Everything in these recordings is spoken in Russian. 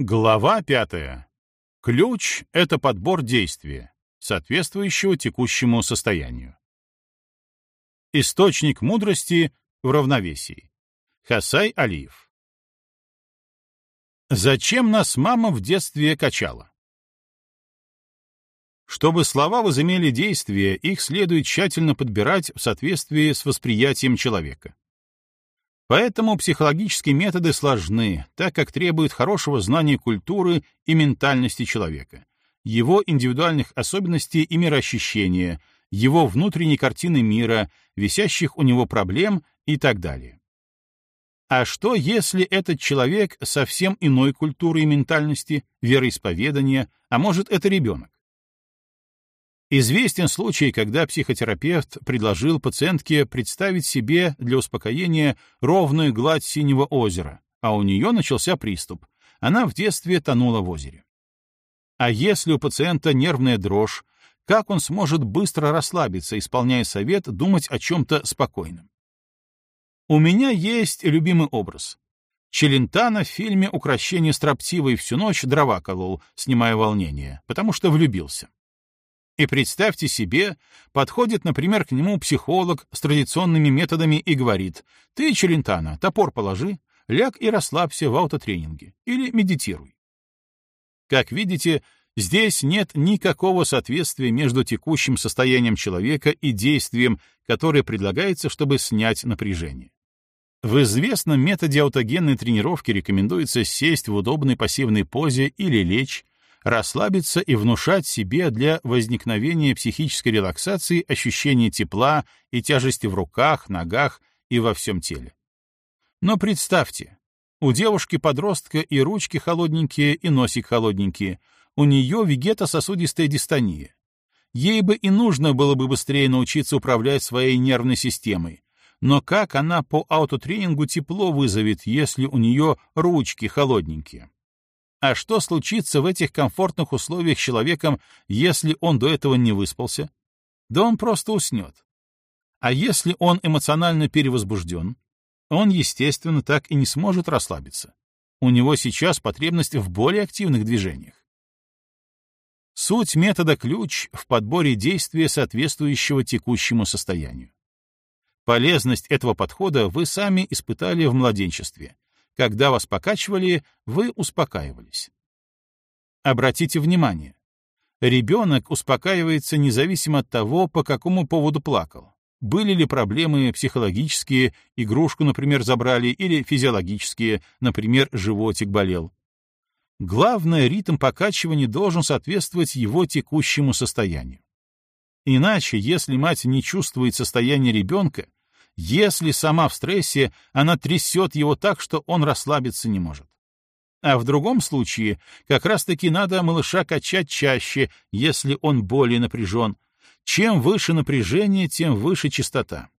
Глава пятая. Ключ — это подбор действия, соответствующего текущему состоянию. Источник мудрости в равновесии. Хасай Алиев. Зачем нас мама в детстве качала? Чтобы слова возымели действие, их следует тщательно подбирать в соответствии с восприятием человека. Поэтому психологические методы сложны, так как требуют хорошего знания культуры и ментальности человека, его индивидуальных особенностей и мироощущения, его внутренней картины мира, висящих у него проблем и так далее. А что, если этот человек совсем иной культуры и ментальности, вероисповедания, а может, это ребенок? Известен случай, когда психотерапевт предложил пациентке представить себе для успокоения ровную гладь синего озера, а у нее начался приступ. Она в детстве тонула в озере. А если у пациента нервная дрожь, как он сможет быстро расслабиться, исполняя совет, думать о чем-то спокойном? У меня есть любимый образ. Челентано в фильме «Укращение строптивой» всю ночь дрова колол, снимая волнение, потому что влюбился. И представьте себе, подходит, например, к нему психолог с традиционными методами и говорит, «Ты, Челентано, топор положи, ляг и расслабься в аутотренинге или медитируй». Как видите, здесь нет никакого соответствия между текущим состоянием человека и действием, которое предлагается, чтобы снять напряжение. В известном методе аутогенной тренировки рекомендуется сесть в удобной пассивной позе или лечь, расслабиться и внушать себе для возникновения психической релаксации ощущение тепла и тяжести в руках, ногах и во всем теле. Но представьте, у девушки-подростка и ручки холодненькие, и носик холодненький, у нее вегетососудистая дистония. Ей бы и нужно было бы быстрее научиться управлять своей нервной системой, но как она по аутотренингу тепло вызовет, если у нее ручки холодненькие? А что случится в этих комфортных условиях человеком, если он до этого не выспался? Да он просто уснет. А если он эмоционально перевозбужден? Он, естественно, так и не сможет расслабиться. У него сейчас потребность в более активных движениях. Суть метода ключ в подборе действия, соответствующего текущему состоянию. Полезность этого подхода вы сами испытали в младенчестве, когда вас покачивали, вы успокаивались. Обратите внимание, ребенок успокаивается независимо от того, по какому поводу плакал. Были ли проблемы психологические, игрушку, например, забрали, или физиологические, например, животик болел. Главное, ритм покачивания должен соответствовать его текущему состоянию. Иначе, если мать не чувствует состояние ребенка, если сама в стрессе, она трясет его так, что он расслабиться не может. А в другом случае как раз-таки надо малыша качать чаще, если он более напряжен. Чем выше напряжение, тем выше частота.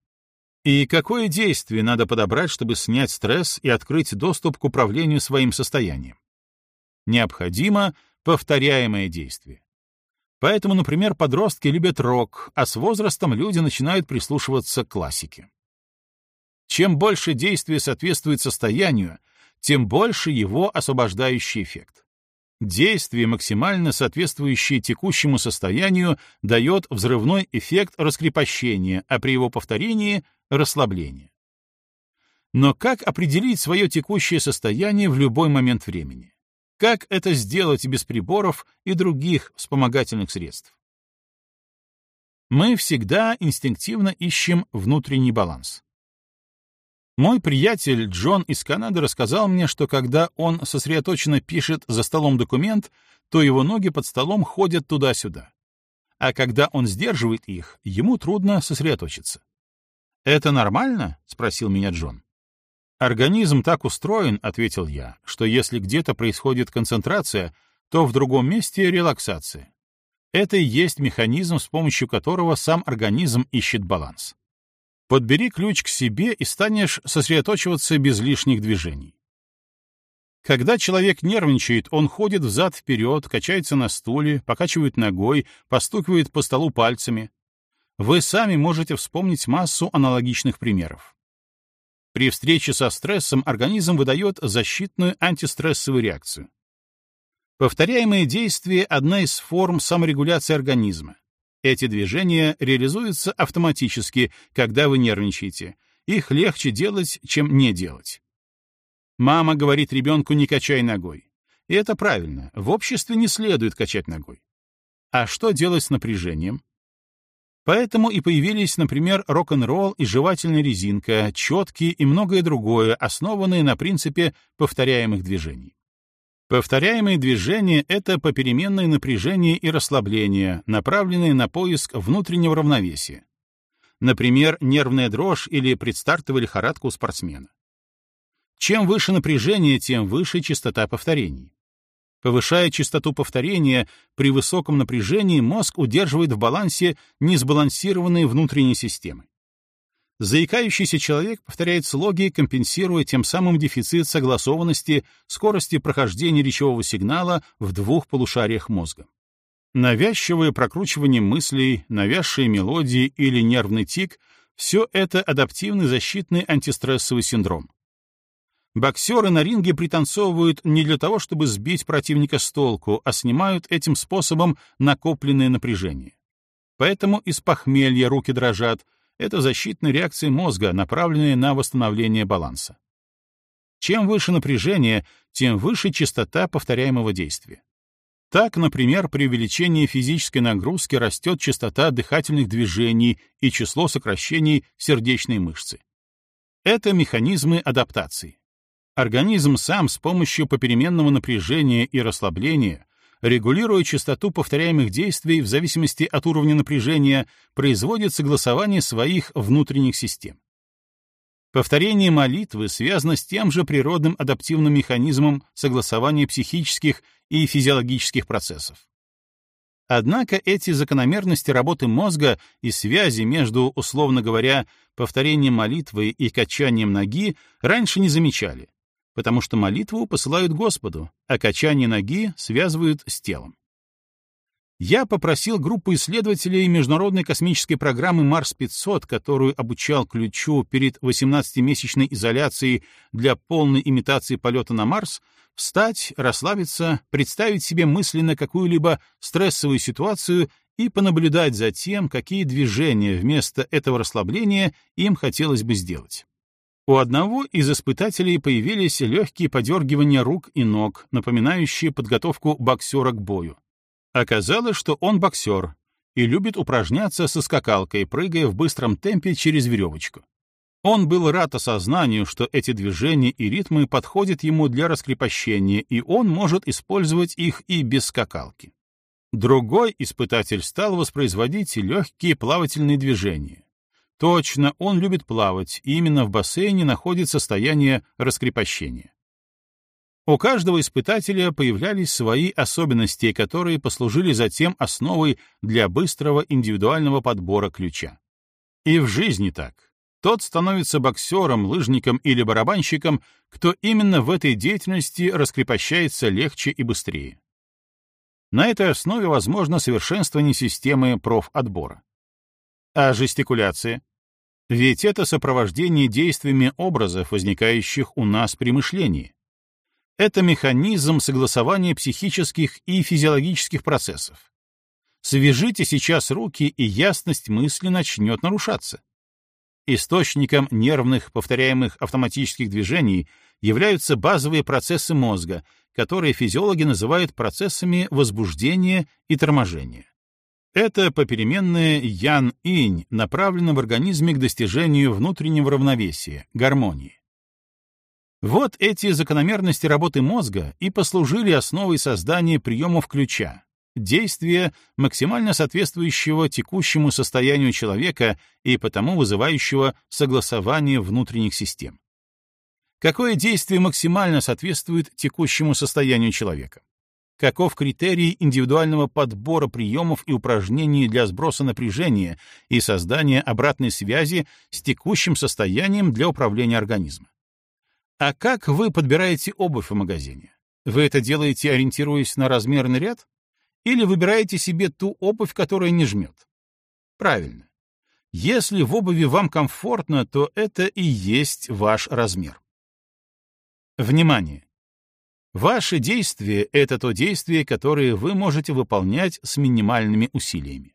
И какое действие надо подобрать, чтобы снять стресс и открыть доступ к управлению своим состоянием? Необходимо повторяемое действие. Поэтому, например, подростки любят рок, а с возрастом люди начинают прислушиваться к классике. Чем больше действие соответствует состоянию, тем больше его освобождающий эффект. Действие, максимально соответствующее текущему состоянию, дает взрывной эффект раскрепощения, а при его повторении — расслабление. Но как определить свое текущее состояние в любой момент времени? Как это сделать без приборов и других вспомогательных средств? Мы всегда инстинктивно ищем внутренний баланс. Мой приятель Джон из Канады рассказал мне, что когда он сосредоточенно пишет за столом документ, то его ноги под столом ходят туда-сюда. А когда он сдерживает их, ему трудно сосредоточиться. «Это нормально?» — спросил меня Джон. «Организм так устроен», — ответил я, «что если где-то происходит концентрация, то в другом месте релаксация. Это и есть механизм, с помощью которого сам организм ищет баланс. Подбери ключ к себе и станешь сосредоточиваться без лишних движений. Когда человек нервничает, он ходит взад-вперед, качается на стуле, покачивает ногой, постукивает по столу пальцами. Вы сами можете вспомнить массу аналогичных примеров. При встрече со стрессом организм выдает защитную антистрессовую реакцию. Повторяемые действия — одна из форм саморегуляции организма. Эти движения реализуются автоматически, когда вы нервничаете. Их легче делать, чем не делать. Мама говорит ребенку «не качай ногой». И это правильно, в обществе не следует качать ногой. А что делать с напряжением? Поэтому и появились, например, рок-н-ролл и жевательная резинка, четкие и многое другое, основанные на принципе повторяемых движений. Повторяемые движения — это попеременное напряжение и расслабление, направленные на поиск внутреннего равновесия. Например, нервная дрожь или предстартовая лихорадка у спортсмена. Чем выше напряжение, тем выше частота повторений. Повышая частоту повторения, при высоком напряжении мозг удерживает в балансе несбалансированные внутренние системы. Заикающийся человек повторяет слоги, компенсируя тем самым дефицит согласованности скорости прохождения речевого сигнала в двух полушариях мозга. Навязчивое прокручивание мыслей, навязшие мелодии или нервный тик — все это адаптивный защитный антистрессовый синдром. Боксеры на ринге пританцовывают не для того, чтобы сбить противника с толку, а снимают этим способом накопленное напряжение. Поэтому из похмелья руки дрожат. Это защитная реакция мозга, направленная на восстановление баланса. Чем выше напряжение, тем выше частота повторяемого действия. Так, например, при увеличении физической нагрузки растет частота дыхательных движений и число сокращений сердечной мышцы. Это механизмы адаптации. Организм сам с помощью попеременного напряжения и расслабления, регулируя частоту повторяемых действий в зависимости от уровня напряжения, производит согласование своих внутренних систем. Повторение молитвы связано с тем же природным адаптивным механизмом согласования психических и физиологических процессов. Однако эти закономерности работы мозга и связи между, условно говоря, повторением молитвы и качанием ноги раньше не замечали, потому что молитву посылают Господу, а качание ноги связывают с телом. Я попросил группу исследователей Международной космической программы Марс-500, которую обучал ключу перед 18-месячной изоляцией для полной имитации полета на Марс, встать, расслабиться, представить себе мысленно какую-либо стрессовую ситуацию и понаблюдать за тем, какие движения вместо этого расслабления им хотелось бы сделать. У одного из испытателей появились легкие подергивания рук и ног, напоминающие подготовку боксера к бою. Оказалось, что он боксер и любит упражняться со скакалкой, прыгая в быстром темпе через веревочку. Он был рад осознанию, что эти движения и ритмы подходят ему для раскрепощения, и он может использовать их и без скакалки. Другой испытатель стал воспроизводить легкие плавательные движения, Точно, он любит плавать, и именно в бассейне находит состояние раскрепощения. У каждого испытателя появлялись свои особенности, которые послужили затем основой для быстрого индивидуального подбора ключа. И в жизни так. Тот становится боксером, лыжником или барабанщиком, кто именно в этой деятельности раскрепощается легче и быстрее. На этой основе возможно совершенствование системы профотбора. А жестикуляция? Ведь это сопровождение действиями образов, возникающих у нас при мышлении. Это механизм согласования психических и физиологических процессов. Свяжите сейчас руки, и ясность мысли начнет нарушаться. Источником нервных повторяемых автоматических движений являются базовые процессы мозга, которые физиологи называют процессами возбуждения и торможения. Это попеременное ян-инь направлено в организме к достижению внутреннего равновесия, гармонии. Вот эти закономерности работы мозга и послужили основой создания приемов ключа, действия, максимально соответствующего текущему состоянию человека и потому вызывающего согласование внутренних систем. Какое действие максимально соответствует текущему состоянию человека? Каков критерий индивидуального подбора приемов и упражнений для сброса напряжения и создания обратной связи с текущим состоянием для управления организмом. А как вы подбираете обувь в магазине? Вы это делаете, ориентируясь на размерный ряд? Или выбираете себе ту обувь, которая не жмет? Правильно. Если в обуви вам комфортно, то это и есть ваш размер. Внимание! Ваше действие — это то действие, которое вы можете выполнять с минимальными усилиями.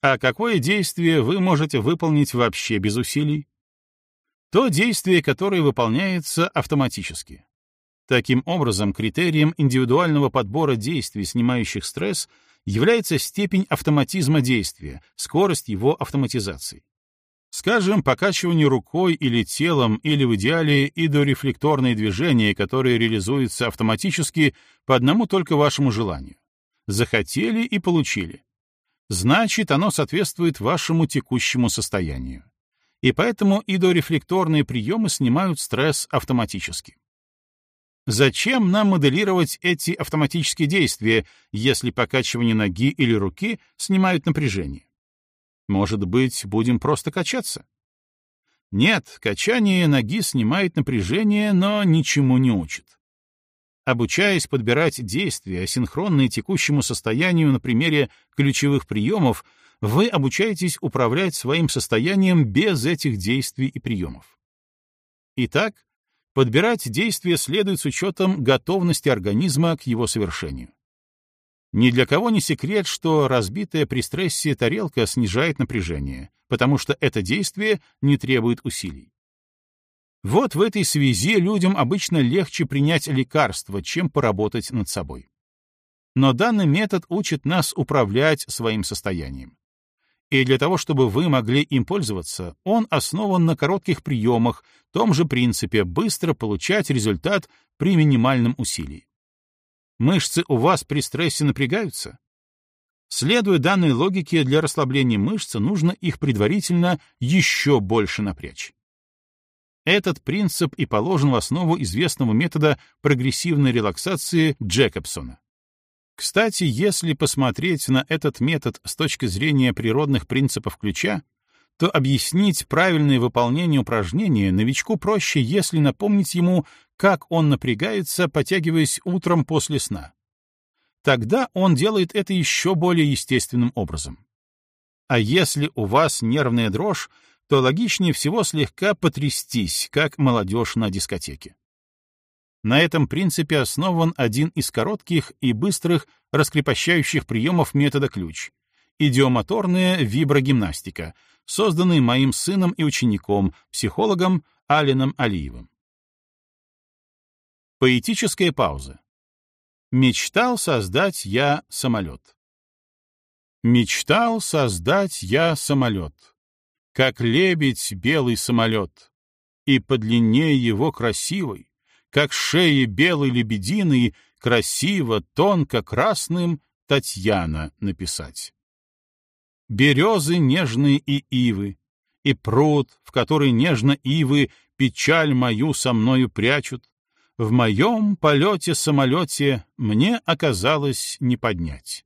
А какое действие вы можете выполнить вообще без усилий? То действие, которое выполняется автоматически. Таким образом, критерием индивидуального подбора действий, снимающих стресс, является степень автоматизма действия, скорость его автоматизации. Скажем, покачивание рукой или телом, или в идеале идорефлекторные движения, которые реализуются автоматически по одному только вашему желанию. Захотели и получили. Значит, оно соответствует вашему текущему состоянию. И поэтому идорефлекторные приемы снимают стресс автоматически. Зачем нам моделировать эти автоматические действия, если покачивание ноги или руки снимают напряжение? Может быть, будем просто качаться? Нет, качание ноги снимает напряжение, но ничему не учит. Обучаясь подбирать действия, синхронные текущему состоянию на примере ключевых приемов, вы обучаетесь управлять своим состоянием без этих действий и приемов. Итак, подбирать действия следует с учетом готовности организма к его совершению. Ни для кого не секрет, что разбитая при стрессе тарелка снижает напряжение, потому что это действие не требует усилий. Вот в этой связи людям обычно легче принять лекарство, чем поработать над собой. Но данный метод учит нас управлять своим состоянием. И для того, чтобы вы могли им пользоваться, он основан на коротких приемах, том же принципе быстро получать результат при минимальном усилии. Мышцы у вас при стрессе напрягаются? Следуя данной логике, для расслабления мышц нужно их предварительно еще больше напрячь. Этот принцип и положен в основу известного метода прогрессивной релаксации Джекобсона. Кстати, если посмотреть на этот метод с точки зрения природных принципов ключа, то объяснить правильное выполнение упражнения новичку проще, если напомнить ему, как он напрягается, потягиваясь утром после сна. Тогда он делает это еще более естественным образом. А если у вас нервная дрожь, то логичнее всего слегка потрястись, как молодежь на дискотеке. На этом принципе основан один из коротких и быстрых раскрепощающих приемов метода ключ — идиомоторная виброгимнастика, созданный моим сыном и учеником, психологом Алином Алиевым. Поэтическая пауза. Мечтал создать я самолет. Мечтал создать я самолет, как лебедь белый самолет, и по длине его красивой, как шеи белой лебединой, красиво, тонко красным Татьяна написать березы нежные и ивы, и пруд, в который нежно ивы печаль мою со мною прячут, в моем полете-самолете мне оказалось не поднять.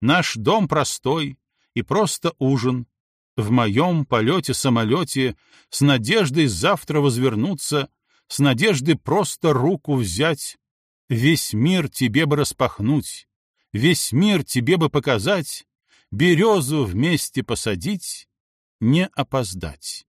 Наш дом простой и просто ужин, в моем полете-самолете с надеждой завтра возвернуться, с надеждой просто руку взять, весь мир тебе бы распахнуть, весь мир тебе бы показать, березу вместе посадить, не опоздать.